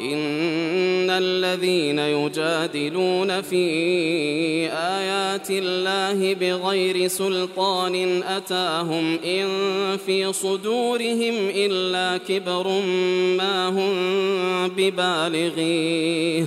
إن الذين يجادلون في آيات الله بغير سلطان أتاهم إن في صدورهم إلا كبر ما هم ببالغيه.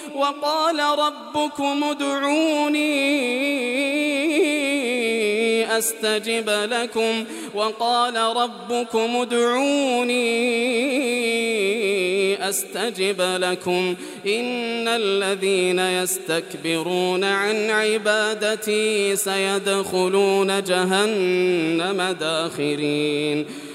وقال ربكم ادعوني أستجب لكم. وقال ربكم ادعوني أستجب لكم. إن الذين يستكبرون عن عبادتي سيدخلون جهنم داخرين.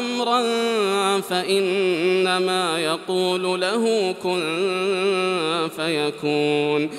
أمرا فإنما يقول له كن فيكون.